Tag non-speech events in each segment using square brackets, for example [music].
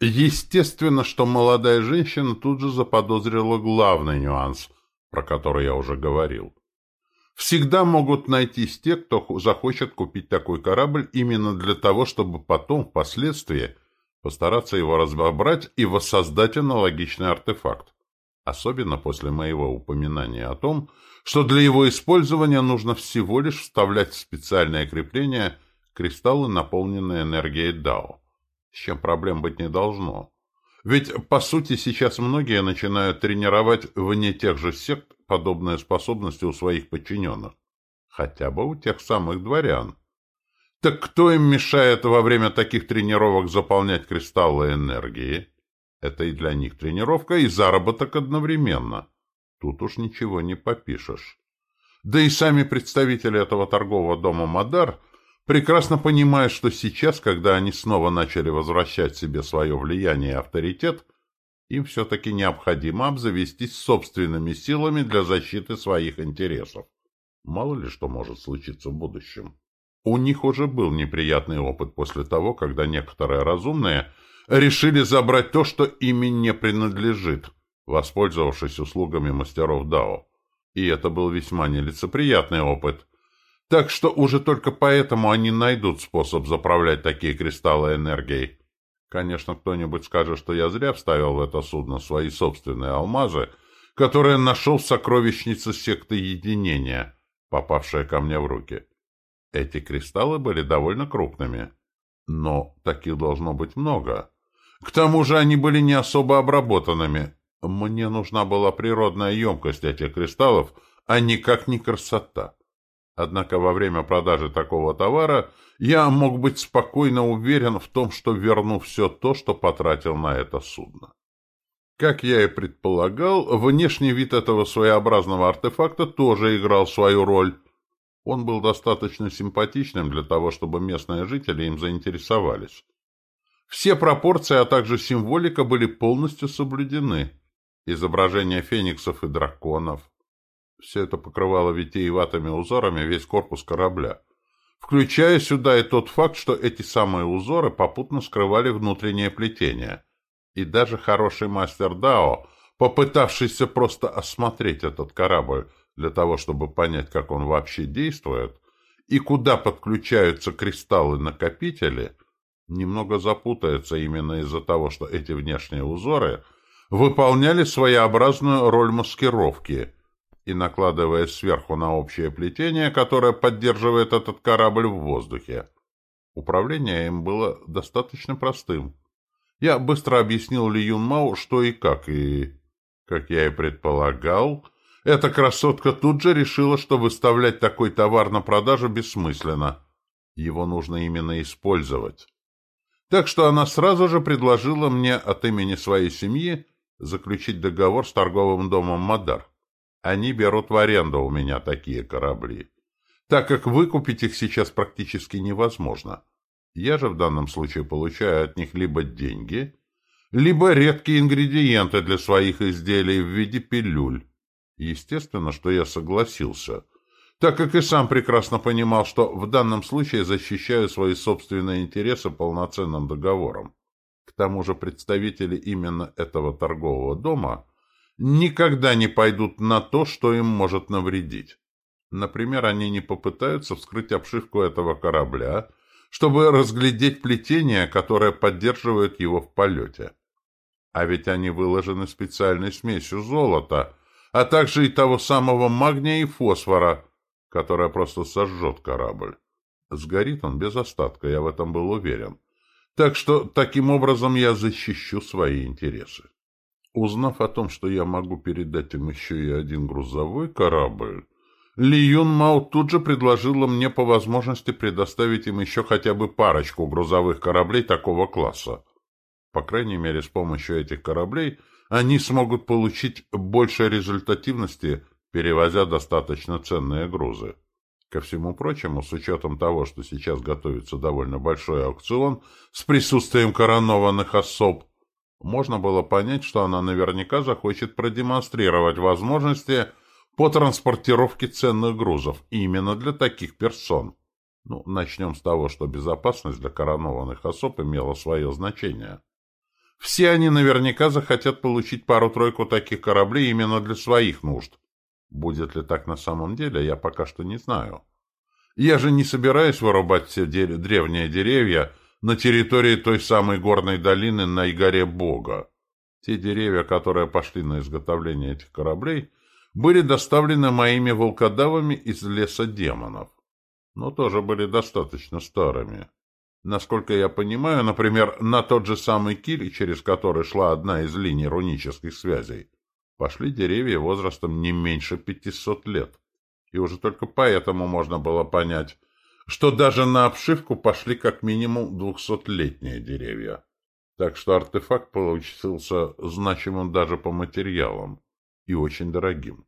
Естественно, что молодая женщина тут же заподозрила главный нюанс, про который я уже говорил. Всегда могут найтись те, кто захочет купить такой корабль именно для того, чтобы потом, впоследствии, постараться его разобрать и воссоздать аналогичный артефакт. Особенно после моего упоминания о том, что для его использования нужно всего лишь вставлять в специальное крепление кристаллы, наполненные энергией Дао, с чем проблем быть не должно. Ведь, по сути, сейчас многие начинают тренировать вне тех же сект подобные способности у своих подчиненных. Хотя бы у тех самых дворян. Так кто им мешает во время таких тренировок заполнять кристаллы энергии? Это и для них тренировка, и заработок одновременно. Тут уж ничего не попишешь. Да и сами представители этого торгового дома «Мадар» прекрасно понимают, что сейчас, когда они снова начали возвращать себе свое влияние и авторитет, им все-таки необходимо обзавестись собственными силами для защиты своих интересов. Мало ли что может случиться в будущем. У них уже был неприятный опыт после того, когда некоторые разумные решили забрать то, что ими не принадлежит, воспользовавшись услугами мастеров Дао. И это был весьма нелицеприятный опыт. Так что уже только поэтому они найдут способ заправлять такие кристаллы энергией. Конечно, кто-нибудь скажет, что я зря вставил в это судно свои собственные алмазы, которые нашел в сокровищнице секты единения, попавшие ко мне в руки. Эти кристаллы были довольно крупными. Но таких должно быть много. К тому же они были не особо обработанными. Мне нужна была природная емкость этих кристаллов, а никак не красота. Однако во время продажи такого товара я мог быть спокойно уверен в том, что верну все то, что потратил на это судно. Как я и предполагал, внешний вид этого своеобразного артефакта тоже играл свою роль. Он был достаточно симпатичным для того, чтобы местные жители им заинтересовались. Все пропорции, а также символика были полностью соблюдены. Изображения фениксов и драконов. Все это покрывало витиеватыми узорами весь корпус корабля. Включая сюда и тот факт, что эти самые узоры попутно скрывали внутреннее плетение. И даже хороший мастер Дао, попытавшийся просто осмотреть этот корабль для того, чтобы понять, как он вообще действует, и куда подключаются кристаллы-накопители – немного запутается именно из-за того, что эти внешние узоры выполняли своеобразную роль маскировки и накладывая сверху на общее плетение, которое поддерживает этот корабль в воздухе. Управление им было достаточно простым. Я быстро объяснил Ли Юн Мау, что и как, и, как я и предполагал, эта красотка тут же решила, что выставлять такой товар на продажу бессмысленно. Его нужно именно использовать. Так что она сразу же предложила мне от имени своей семьи заключить договор с торговым домом «Мадар». Они берут в аренду у меня такие корабли, так как выкупить их сейчас практически невозможно. Я же в данном случае получаю от них либо деньги, либо редкие ингредиенты для своих изделий в виде пилюль. Естественно, что я согласился – так как и сам прекрасно понимал, что в данном случае защищаю свои собственные интересы полноценным договором. К тому же представители именно этого торгового дома никогда не пойдут на то, что им может навредить. Например, они не попытаются вскрыть обшивку этого корабля, чтобы разглядеть плетение, которое поддерживает его в полете. А ведь они выложены специальной смесью золота, а также и того самого магния и фосфора – которая просто сожжет корабль. Сгорит он без остатка, я в этом был уверен. Так что таким образом я защищу свои интересы. Узнав о том, что я могу передать им еще и один грузовой корабль, Ли Юн Мао тут же предложила мне по возможности предоставить им еще хотя бы парочку грузовых кораблей такого класса. По крайней мере, с помощью этих кораблей они смогут получить больше результативности перевозя достаточно ценные грузы. Ко всему прочему, с учетом того, что сейчас готовится довольно большой аукцион с присутствием коронованных особ, можно было понять, что она наверняка захочет продемонстрировать возможности по транспортировке ценных грузов именно для таких персон. Ну, начнем с того, что безопасность для коронованных особ имела свое значение. все они наверняка захотят получить пару-тройку таких кораблей именно для своих нужд. Будет ли так на самом деле, я пока что не знаю. Я же не собираюсь вырубать все древние деревья на территории той самой горной долины на Игоре Бога. Те деревья, которые пошли на изготовление этих кораблей, были доставлены моими волкодавами из леса демонов, но тоже были достаточно старыми. Насколько я понимаю, например, на тот же самый киль, через который шла одна из линий рунических связей, пошли деревья возрастом не меньше 500 лет. И уже только поэтому можно было понять, что даже на обшивку пошли как минимум двухсотлетние деревья. Так что артефакт получился значимым даже по материалам и очень дорогим.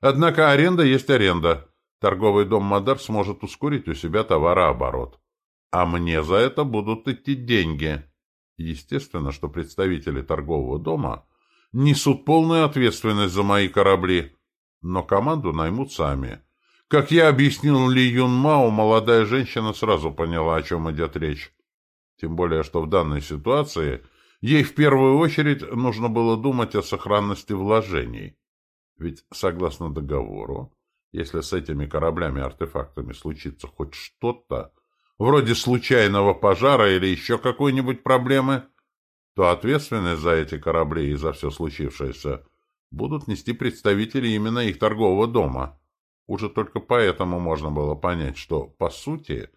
Однако аренда есть аренда. Торговый дом Мадар сможет ускорить у себя товарооборот. А мне за это будут идти деньги. Естественно, что представители торгового дома несут полную ответственность за мои корабли, но команду наймут сами. Как я объяснил Ли Юн Мао, молодая женщина сразу поняла, о чем идет речь. Тем более, что в данной ситуации ей в первую очередь нужно было думать о сохранности вложений. Ведь, согласно договору, если с этими кораблями-артефактами случится хоть что-то, вроде случайного пожара или еще какой-нибудь проблемы, то ответственность за эти корабли и за все случившееся будут нести представители именно их торгового дома. Уже только поэтому можно было понять, что, по сути,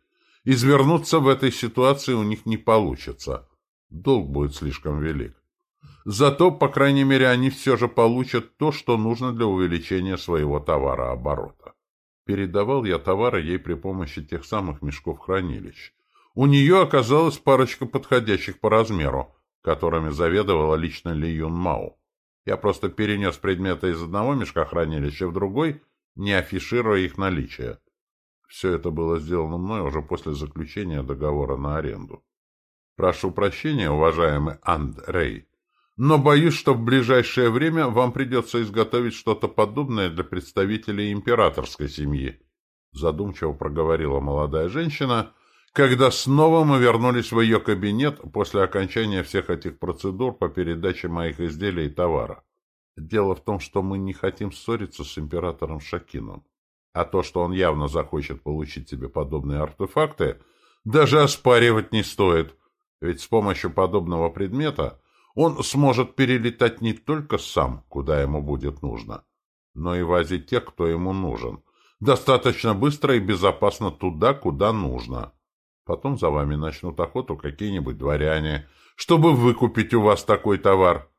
извернуться в этой ситуации у них не получится. Долг будет слишком велик. Зато, по крайней мере, они все же получат то, что нужно для увеличения своего товарооборота. Передавал я товары ей при помощи тех самых мешков хранилищ. У нее оказалась парочка подходящих по размеру, которыми заведовала лично Ли Юн Мао. Я просто перенес предметы из одного мешка хранилища в другой, не афишируя их наличие. Все это было сделано мной уже после заключения договора на аренду. Прошу прощения, уважаемый Андрей, но боюсь, что в ближайшее время вам придется изготовить что-то подобное для представителей императорской семьи. Задумчиво проговорила молодая женщина, когда снова мы вернулись в ее кабинет после окончания всех этих процедур по передаче моих изделий и товара. Дело в том, что мы не хотим ссориться с императором Шакином. А то, что он явно захочет получить себе подобные артефакты, даже оспаривать не стоит. Ведь с помощью подобного предмета он сможет перелетать не только сам, куда ему будет нужно, но и возить тех, кто ему нужен. Достаточно быстро и безопасно туда, куда нужно. Потом за вами начнут охоту какие-нибудь дворяне, чтобы выкупить у вас такой товар.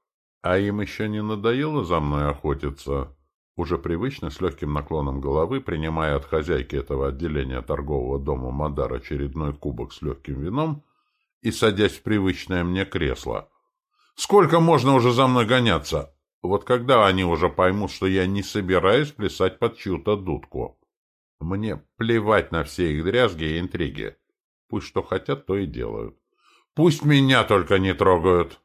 А им еще не надоело за мной охотиться? Уже привычно, с легким наклоном головы, принимая от хозяйки этого отделения торгового дома Мадар очередной кубок с легким вином и садясь в привычное мне кресло — Сколько можно уже за мной гоняться? Вот когда они уже поймут, что я не собираюсь плясать под чью-то дудку? Мне плевать на все их дрязги и интриги. Пусть что хотят, то и делают. Пусть меня только не трогают.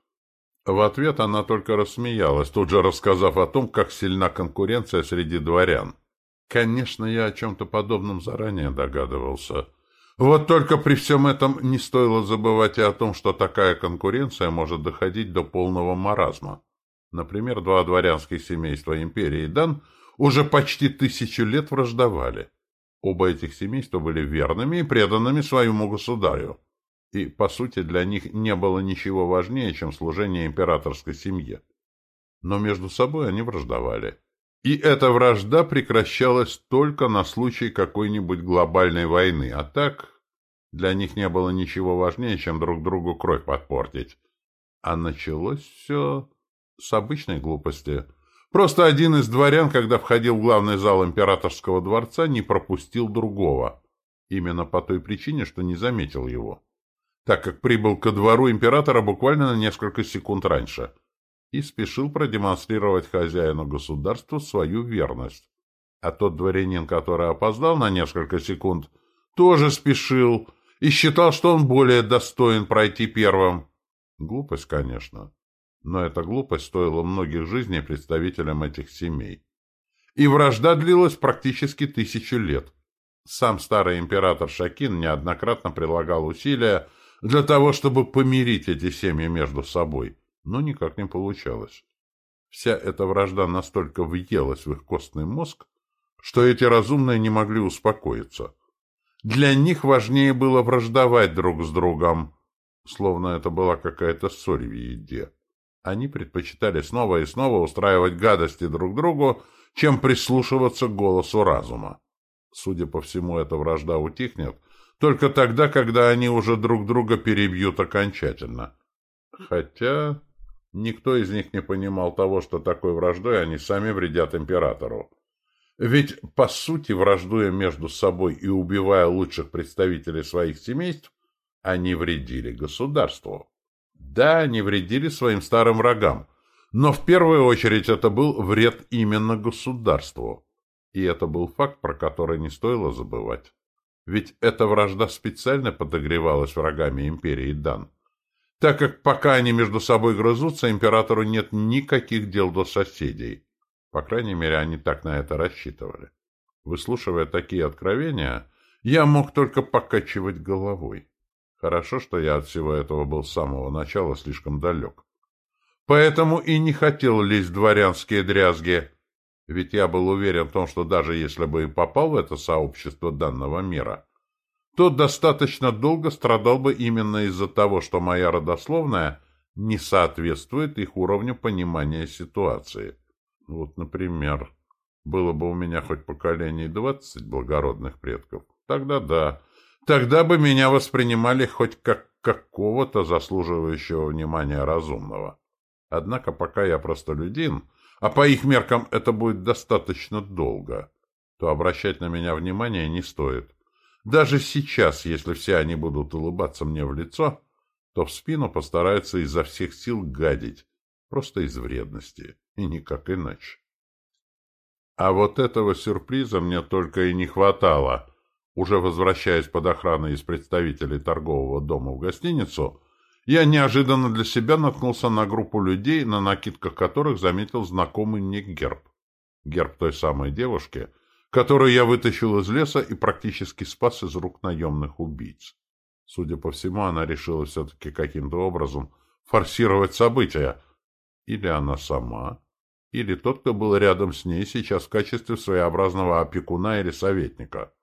В ответ она только рассмеялась, тут же рассказав о том, как сильна конкуренция среди дворян. Конечно, я о чем-то подобном заранее догадывался. Вот только при всем этом не стоило забывать и о том, что такая конкуренция может доходить до полного маразма. Например, два дворянских семейства империи Дан уже почти тысячу лет враждовали. Оба этих семейства были верными и преданными своему государю. И, по сути, для них не было ничего важнее, чем служение императорской семье. Но между собой они враждовали. И эта вражда прекращалась только на случай какой-нибудь глобальной войны, а так для них не было ничего важнее, чем друг другу кровь подпортить. А началось все с обычной глупости. Просто один из дворян, когда входил в главный зал императорского дворца, не пропустил другого. Именно по той причине, что не заметил его. Так как прибыл ко двору императора буквально на несколько секунд раньше – и спешил продемонстрировать хозяину государства свою верность. А тот дворянин, который опоздал на несколько секунд, тоже спешил и считал, что он более достоин пройти первым. Глупость, конечно. Но эта глупость стоила многих жизней представителям этих семей. И вражда длилась практически тысячу лет. Сам старый император Шакин неоднократно прилагал усилия, для того, чтобы помирить эти семьи между собой, но никак не получалось. Вся эта вражда настолько въелась в их костный мозг, что эти разумные не могли успокоиться. Для них важнее было враждовать друг с другом, словно это была какая-то соль в еде. Они предпочитали снова и снова устраивать гадости друг другу, чем прислушиваться к голосу разума. Судя по всему, эта вражда утихнет только тогда, когда они уже друг друга перебьют окончательно. Хотя никто из них не понимал того, что такой враждой они сами вредят императору. Ведь, по сути, враждуя между собой и убивая лучших представителей своих семейств, они вредили государству. Да, они вредили своим старым врагам, но в первую очередь это был вред именно государству. И это был факт, про который не стоило забывать. Ведь эта вражда специально подогревалась врагами империи Дан. Так как пока они между собой грызутся, императору нет никаких дел до соседей. По крайней мере, они так на это рассчитывали. Выслушивая такие откровения, я мог только покачивать головой. Хорошо, что я от всего этого был с самого начала слишком далек. Поэтому и не хотел лезть в дворянские дрязги, ведь я был уверен в том, что даже если бы и попал в это сообщество данного мира, то достаточно долго страдал бы именно из-за того, что моя родословная не соответствует их уровню понимания ситуации. Вот, например, было бы у меня хоть поколений двадцать благородных предков, тогда да, тогда бы меня воспринимали хоть как какого-то заслуживающего внимания разумного. Однако пока я простолюдин, а по их меркам это будет достаточно долго, то обращать на меня внимание не стоит. Даже сейчас, если все они будут улыбаться мне в лицо, то в спину постараются изо всех сил гадить, просто из вредности, и никак иначе. А вот этого сюрприза мне только и не хватало. Уже возвращаясь под охраной из представителей торгового дома в гостиницу, я неожиданно для себя наткнулся на группу людей, на накидках которых заметил знакомый мне герб. Герб той самой девушки, которую я вытащил из леса и практически спас из рук наемных убийц. Судя по всему, она решила все-таки каким-то образом форсировать события. Или она сама, или тот, кто был рядом с ней сейчас в качестве своеобразного опекуна или советника.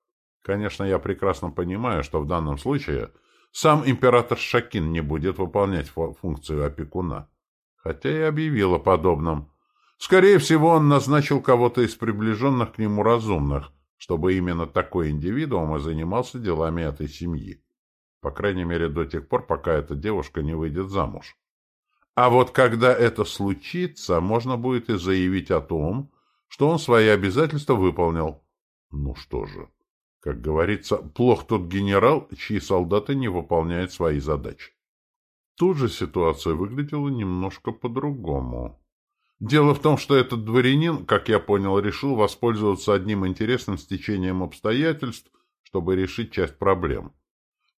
Конечно, я прекрасно понимаю, что в данном случае сам император Шакин не будет выполнять функцию опекуна. Хотя и объявил о подобном. Скорее всего, он назначил кого-то из приближенных к нему разумных, чтобы именно такой индивидуум и занимался делами этой семьи. По крайней мере, до тех пор, пока эта девушка не выйдет замуж. А вот когда это случится, можно будет и заявить о том, что он свои обязательства выполнил. Ну что же, как говорится, плох тот генерал, чьи солдаты не выполняют свои задачи. Тут же ситуация выглядела немножко по-другому. Дело в том, что этот дворянин, как я понял, решил воспользоваться одним интересным стечением обстоятельств, чтобы решить часть проблем.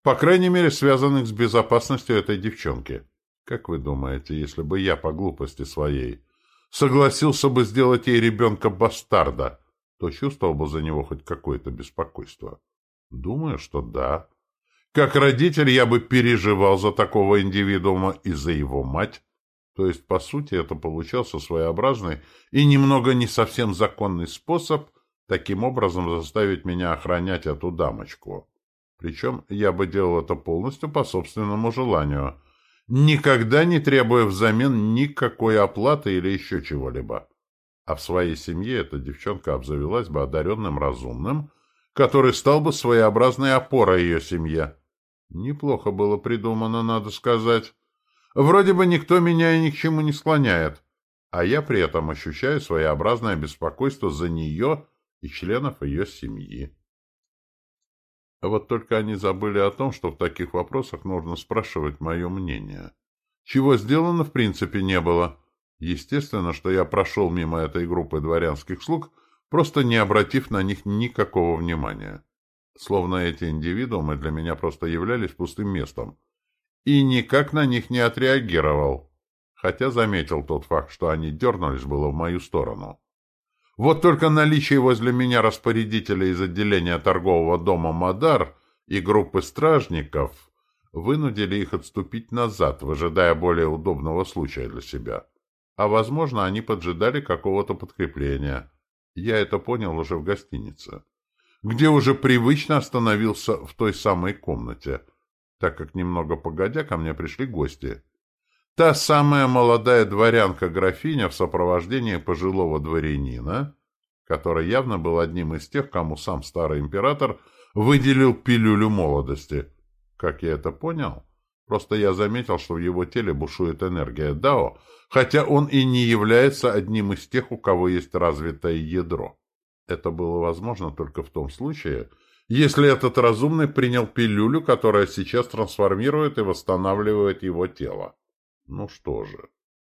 По крайней мере, связанных с безопасностью этой девчонки. Как вы думаете, если бы я по глупости своей согласился бы сделать ей ребенка-бастарда, то чувствовал бы за него хоть какое-то беспокойство? Думаю, что да. Как родитель я бы переживал за такого индивидуума и за его мать. То есть, по сути, это получался своеобразный и немного не совсем законный способ таким образом заставить меня охранять эту дамочку. Причем я бы делал это полностью по собственному желанию, никогда не требуя взамен никакой оплаты или еще чего-либо. А в своей семье эта девчонка обзавелась бы одаренным разумным, который стал бы своеобразной опорой ее семье. Неплохо было придумано, надо сказать. Вроде бы никто меня и ни к чему не склоняет, а я при этом ощущаю своеобразное беспокойство за нее и членов ее семьи. Вот только они забыли о том, что в таких вопросах нужно спрашивать мое мнение. Чего сделано в принципе не было. Естественно, что я прошел мимо этой группы дворянских слуг, просто не обратив на них никакого внимания. Словно эти индивидуумы для меня просто являлись пустым местом. И никак на них не отреагировал. Хотя заметил тот факт, что они дернулись было в мою сторону. Вот только наличие возле меня распорядителя из отделения торгового дома «Мадар» и группы стражников вынудили их отступить назад, выжидая более удобного случая для себя. А, возможно, они поджидали какого-то подкрепления. Я это понял уже в гостинице, где уже привычно остановился в той самой комнате, так как немного погодя ко мне пришли гости. Та самая молодая дворянка-графиня в сопровождении пожилого дворянина, который явно был одним из тех, кому сам старый император выделил пилюлю молодости. Как я это понял? Просто я заметил, что в его теле бушует энергия Дао, хотя он и не является одним из тех, у кого есть развитое ядро. Это было возможно только в том случае, если этот разумный принял пилюлю, которая сейчас трансформирует и восстанавливает его тело. Ну что же,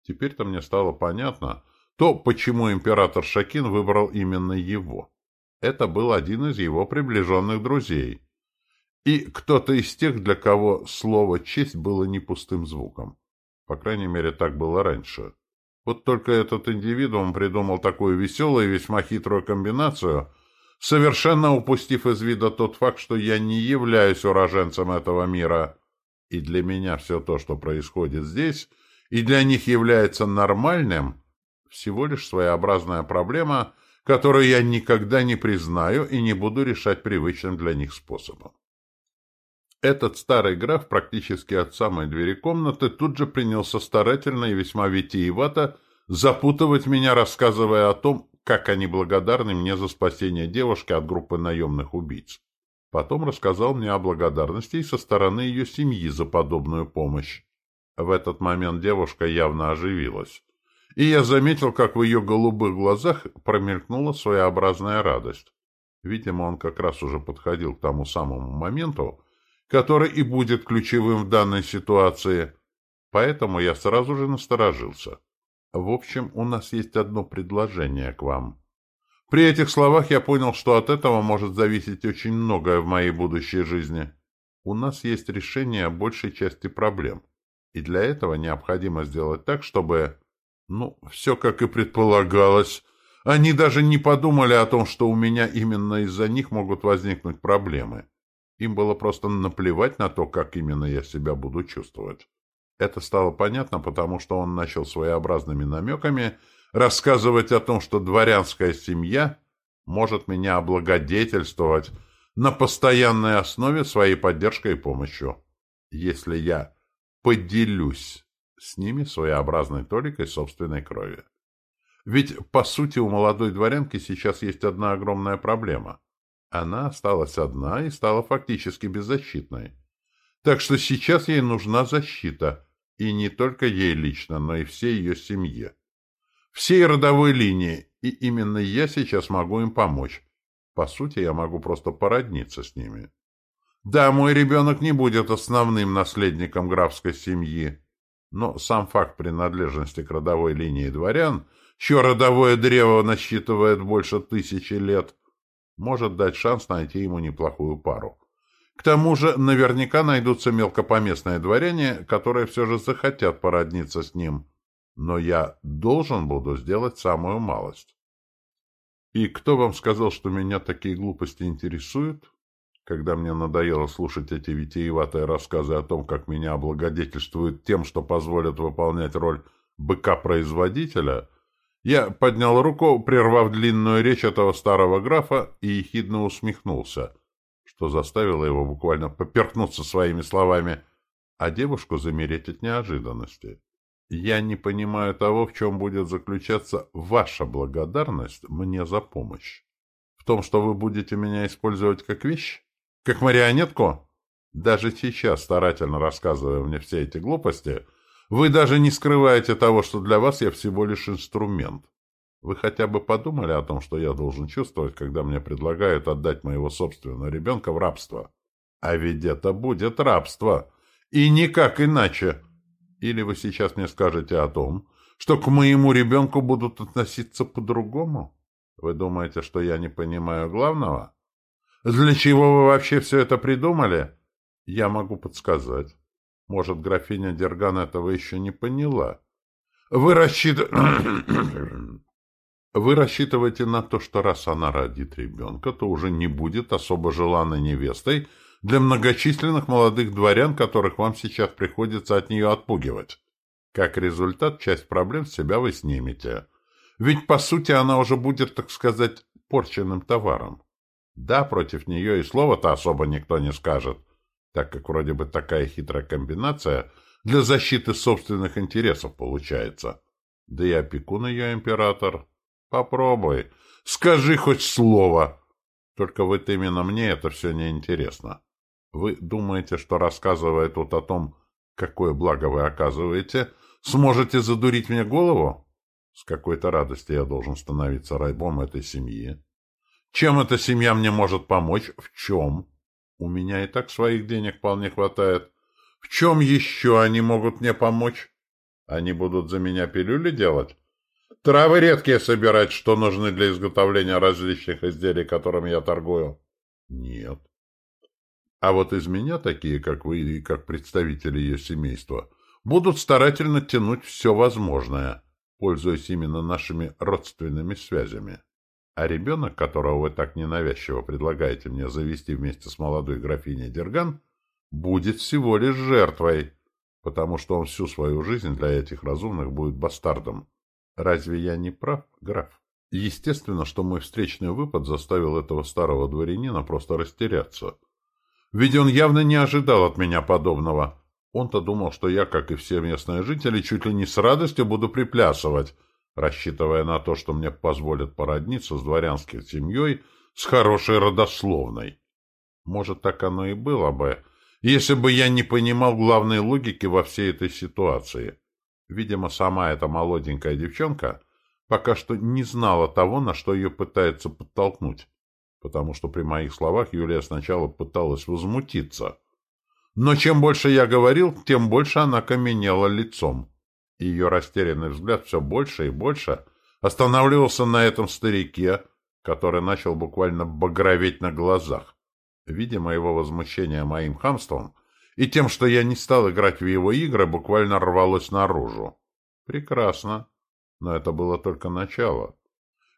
теперь-то мне стало понятно то, почему император Шакин выбрал именно его. Это был один из его приближенных друзей. И кто-то из тех, для кого слово «честь» было не пустым звуком. По крайней мере, так было раньше. Вот только этот индивидуум придумал такую веселую и весьма хитрую комбинацию, совершенно упустив из вида тот факт, что я не являюсь уроженцем этого мира. И для меня все то, что происходит здесь, и для них является нормальным, всего лишь своеобразная проблема, которую я никогда не признаю и не буду решать привычным для них способом. Этот старый граф практически от самой двери комнаты тут же принялся старательно и весьма витиевато запутывать меня, рассказывая о том, как они благодарны мне за спасение девушки от группы наемных убийц. Потом рассказал мне о благодарности со стороны ее семьи за подобную помощь. В этот момент девушка явно оживилась. И я заметил, как в ее голубых глазах промелькнула своеобразная радость. Видимо, он как раз уже подходил к тому самому моменту, который и будет ключевым в данной ситуации. Поэтому я сразу же насторожился. В общем, у нас есть одно предложение к вам. При этих словах я понял, что от этого может зависеть очень многое в моей будущей жизни. У нас есть решение большей части проблем. И для этого необходимо сделать так, чтобы... Ну, все как и предполагалось. Они даже не подумали о том, что у меня именно из-за них могут возникнуть проблемы. Им было просто наплевать на то, как именно я себя буду чувствовать. Это стало понятно, потому что он начал своеобразными намеками рассказывать о том, что дворянская семья может меня облагодетельствовать на постоянной основе своей поддержкой и помощью, если я поделюсь с ними своеобразной толикой собственной крови. Ведь, по сути, у молодой дворянки сейчас есть одна огромная проблема. Она осталась одна и стала фактически беззащитной. Так что сейчас ей нужна защита, и не только ей лично, но и всей ее семье. Всей родовой линии, и именно я сейчас могу им помочь. По сути, я могу просто породниться с ними. Да, мой ребенок не будет основным наследником графской семьи, но сам факт принадлежности к родовой линии дворян, чье родовое древо насчитывает больше тысячи лет, может дать шанс найти ему неплохую пару. К тому же наверняка найдутся мелкопоместные дворяне, которые все же захотят породниться с ним. Но я должен буду сделать самую малость. И кто вам сказал, что меня такие глупости интересуют? Когда мне надоело слушать эти витиеватые рассказы о том, как меня облагодетельствуют тем, что позволят выполнять роль быка-производителя, я поднял руку, прервав длинную речь этого старого графа, и ехидно усмехнулся, что заставило его буквально поперхнуться своими словами, а девушку замереть от неожиданности. «Я не понимаю того, в чем будет заключаться ваша благодарность мне за помощь. В том, что вы будете меня использовать как вещь? Как марионетку? Даже сейчас, старательно рассказывая мне все эти глупости, — вы даже не скрываете того, что для вас я всего лишь инструмент. Вы хотя бы подумали о том, что я должен чувствовать, когда мне предлагают отдать моего собственного ребенка в рабство? А ведь это будет рабство. И никак иначе. Или вы сейчас мне скажете о том, что к моему ребенку будут относиться по-другому? Вы думаете, что я не понимаю главного? Для чего вы вообще все это придумали? Я могу подсказать. Может, графиня Дерган этого еще не поняла. Вы, рассчит... [coughs] Вы рассчитываете на то, что раз она родит ребенка, то уже не будет особо желанной невестой для многочисленных молодых дворян, которых вам сейчас приходится от нее отпугивать. Как результат, часть проблем с себя вы снимете. Ведь, по сути, она уже будет, так сказать, порченным товаром. Да, против нее и слова-то особо никто не скажет, так как вроде бы такая хитрая комбинация для защиты собственных интересов получается. Да и опекун ее император. Попробуй, скажи хоть слово. Только вот именно мне это все неинтересно. Вы думаете, что, рассказывая тут о том, какое благо вы оказываете, сможете задурить мне голову? С какой-то радости я должен становиться райбом этой семьи. Чем эта семья мне может помочь? В чем? У меня и так своих денег вполне хватает. В чем еще они могут мне помочь? Они будут за меня пилюли делать? Травы редкие собирать, что нужны для изготовления различных изделий, которыми я торгую? Нет. А вот из меня такие, как вы и как представители ее семейства, будут старательно тянуть все возможное, пользуясь именно нашими родственными связями. А ребенок, которого вы так ненавязчиво предлагаете мне завести вместе с молодой графиней Дерган, будет всего лишь жертвой, потому что он всю свою жизнь для этих разумных будет бастардом. Разве я не прав, граф? Естественно, что мой встречный выпад заставил этого старого дворянина просто растеряться — ведь он явно не ожидал от меня подобного. Он-то думал, что я, как и все местные жители, чуть ли не с радостью буду приплясывать, рассчитывая на то, что мне позволят породниться с дворянской семьей с хорошей родословной. Может, так оно и было бы, если бы я не понимал главной логики во всей этой ситуации. Видимо, сама эта молоденькая девчонка пока что не знала того, на что ее пытается подтолкнуть потому что при моих словах Юлия сначала пыталась возмутиться. Но чем больше я говорил, тем больше она каменела лицом. Ее растерянный взгляд все больше и больше останавливался на этом старике, который начал буквально багроветь на глазах. Видя моего возмущения моим хамством и тем, что я не стал играть в его игры, буквально рвалось наружу. Прекрасно. Но это было только начало.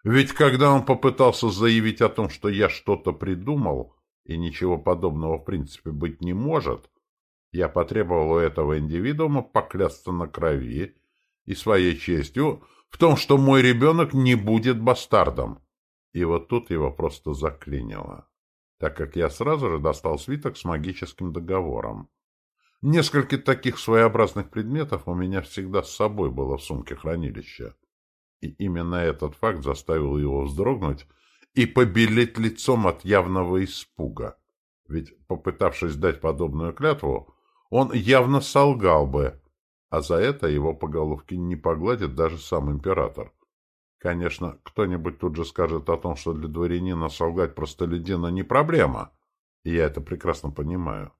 Ведь когда он попытался заявить о том, что я что-то придумал, и ничего подобного в принципе быть не может, я потребовал у этого индивидуума поклясться на крови и своей честью в том, что мой ребенок не будет бастардом. И вот тут его просто заклинило, так как я сразу же достал свиток с магическим договором. Несколько таких своеобразных предметов у меня всегда с собой было в сумке хранилища. И именно этот факт заставил его вздрогнуть и побелеть лицом от явного испуга. Ведь, попытавшись дать подобную клятву, он явно солгал бы, а за это его по головке не погладит даже сам император. Конечно, кто-нибудь тут же скажет о том, что для дворянина солгать простолюдина не проблема, и я это прекрасно понимаю.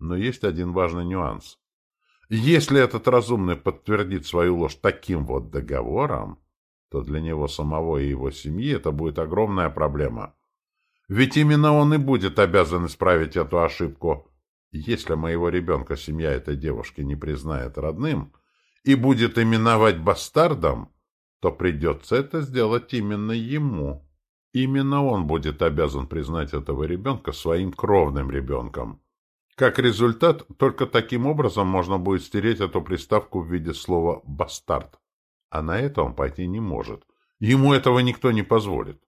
Но есть один важный нюанс. Если этот разумный подтвердит свою ложь таким вот договором, то для него самого и его семьи это будет огромная проблема. Ведь именно он и будет обязан исправить эту ошибку. Если моего ребенка семья этой девушки не признает родным и будет именовать бастардом, то придется это сделать именно ему. Именно он будет обязан признать этого ребенка своим кровным ребенком. Как результат, только таким образом можно будет стереть эту приставку в виде слова «бастард». А на это он пойти не может. Ему этого никто не позволит.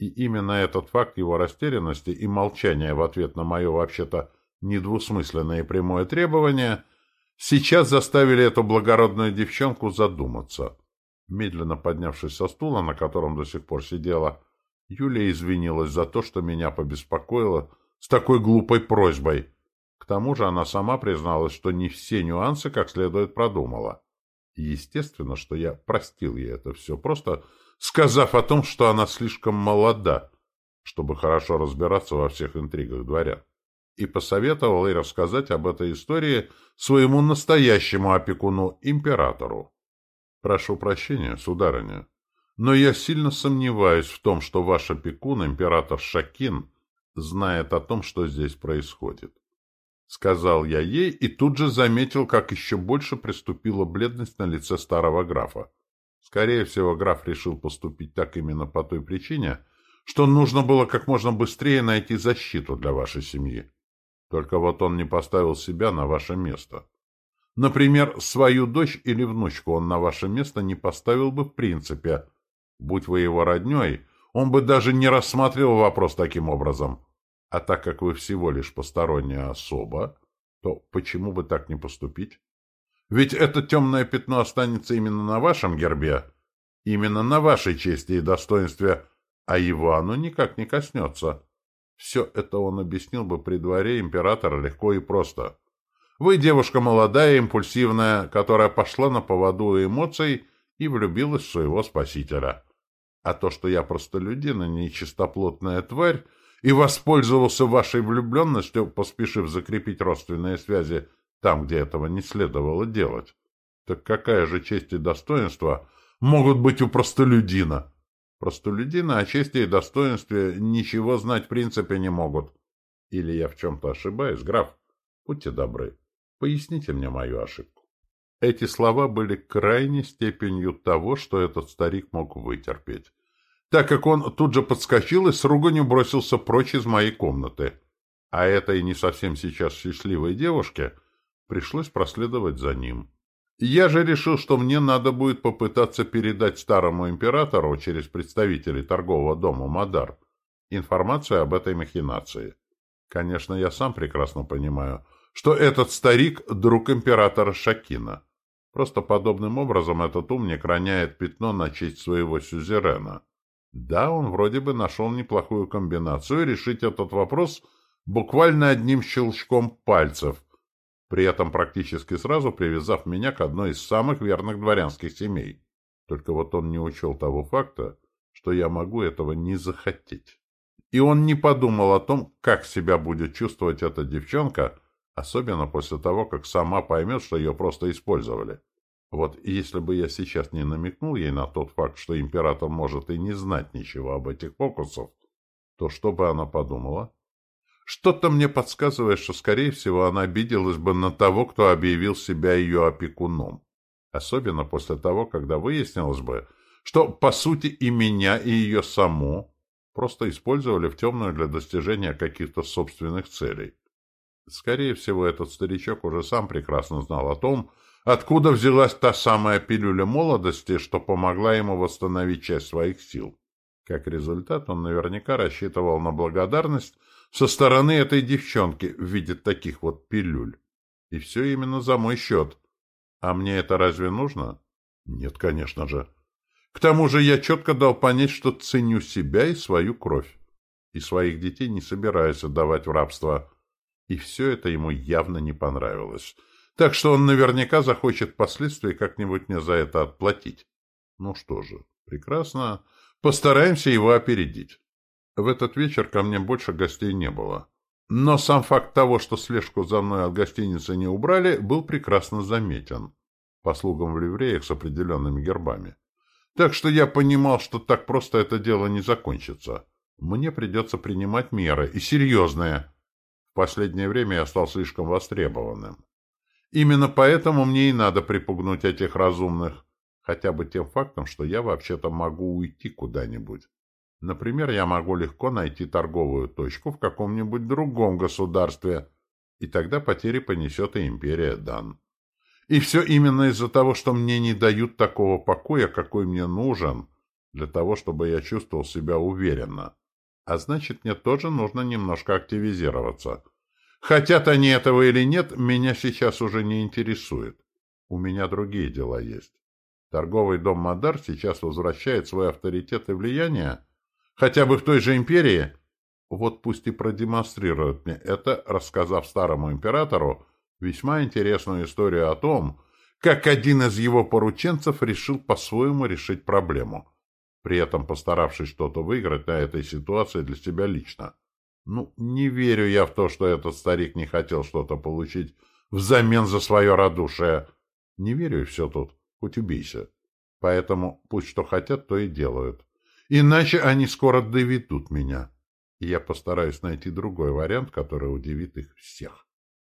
И именно этот факт его растерянности и молчания в ответ на мое вообще-то недвусмысленное и прямое требование сейчас заставили эту благородную девчонку задуматься. Медленно поднявшись со стула, на котором до сих пор сидела, Юлия извинилась за то, что меня побеспокоила с такой глупой просьбой. К тому же она сама призналась, что не все нюансы как следует продумала. Естественно, что я простил ей это все, просто сказав о том, что она слишком молода, чтобы хорошо разбираться во всех интригах дворян. И посоветовал ей рассказать об этой истории своему настоящему опекуну, императору. Прошу прощения, сударыня, но я сильно сомневаюсь в том, что ваш опекун, император Шакин, знает о том, что здесь происходит. — сказал я ей и тут же заметил, как еще больше приступила бледность на лице старого графа. Скорее всего, граф решил поступить так именно по той причине, что нужно было как можно быстрее найти защиту для вашей семьи. Только вот он не поставил себя на ваше место. Например, свою дочь или внучку он на ваше место не поставил бы в принципе. Будь вы его родней, он бы даже не рассматривал вопрос таким образом. А так как вы всего лишь посторонняя особа, то почему бы так не поступить? Ведь это темное пятно останется именно на вашем гербе, именно на вашей чести и достоинстве, а его оно никак не коснется. Все это он объяснил бы при дворе императора легко и просто. Вы девушка молодая, импульсивная, которая пошла на поводу эмоций и влюбилась в своего спасителя. А то, что я простолюдин нечистоплотная тварь, и воспользовался вашей влюбленностью, поспешив закрепить родственные связи там, где этого не следовало делать, так какая же честь и достоинство могут быть у простолюдина? Простолюдины о чести и достоинстве ничего знать в принципе не могут. Или я в чем-то ошибаюсь, граф? Будьте добры, поясните мне мою ошибку. Эти слова были крайней степенью того, что этот старик мог вытерпеть, так как он тут же подскочил и с руганью бросился прочь из моей комнаты. А этой не совсем сейчас счастливой девушке пришлось проследовать за ним. Я же решил, что мне надо будет попытаться передать старому императору через представителей торгового дома Мадар информацию об этой махинации. Конечно, я сам прекрасно понимаю, что этот старик — друг императора Шакина. Просто подобным образом этот умник роняет пятно на честь своего сюзерена. Да, он вроде бы нашел неплохую комбинацию решить этот вопрос буквально одним щелчком пальцев — при этом практически сразу привязав меня к одной из самых верных дворянских семей. Только вот он не учел того факта, что я могу этого не захотеть. И он не подумал о том, как себя будет чувствовать эта девчонка, особенно после того, как сама поймет, что ее просто использовали. Вот если бы я сейчас не намекнул ей на тот факт, что император может и не знать ничего об этих фокусах, то что бы она подумала? Что-то мне подсказывает, что, скорее всего, она обиделась бы на того, кто объявил себя ее опекуном. Особенно после того, когда выяснилось бы, что, по сути, и меня, и ее саму просто использовали в темную для достижения каких-то собственных целей. Скорее всего, этот старичок уже сам прекрасно знал о том, откуда взялась та самая пилюля молодости, что помогла ему восстановить часть своих сил. Как результат, он наверняка рассчитывал на благодарность со стороны этой девчонки в виде таких вот пилюль. И все именно за мой счет. А мне это разве нужно? Нет, конечно же. К тому же я четко дал понять, что ценю себя и свою кровь. И своих детей не собираюсь отдавать в рабство. И все это ему явно не понравилось. Так что он наверняка захочет впоследствии как-нибудь мне за это отплатить. Ну что же, прекрасно. Постараемся его опередить. В этот вечер ко мне больше гостей не было. Но сам факт того, что слежку за мной от гостиницы не убрали, был прекрасно заметен. По слугам в ливреях с определенными гербами. Так что я понимал, что так просто это дело не закончится. Мне придется принимать меры, и серьезные. В последнее время я стал слишком востребованным. Именно поэтому мне и надо припугнуть этих разумных, хотя бы тем фактом, что я вообще-то могу уйти куда-нибудь. Например, я могу легко найти торговую точку в каком-нибудь другом государстве, и тогда потери понесет и империя Дан. И все именно из-за того, что мне не дают такого покоя, какой мне нужен, для того, чтобы я чувствовал себя уверенно. А значит, мне тоже нужно немножко активизироваться. Хотят они этого или нет, меня сейчас уже не интересует. У меня другие дела есть. Торговый дом Мадар сейчас возвращает свой авторитет и влияние, хотя бы в той же империи, вот пусть и продемонстрирует мне это, рассказав старому императору весьма интересную историю о том, как один из его порученцев решил по-своему решить проблему, при этом постаравшись что-то выиграть на этой ситуации для себя лично. Ну, не верю я в то, что этот старик не хотел что-то получить взамен за свое радушие. Не верю и все тут, хоть убейся. Поэтому пусть что хотят, то и делают. Иначе они скоро доведут меня. Я постараюсь найти другой вариант, который удивит их всех.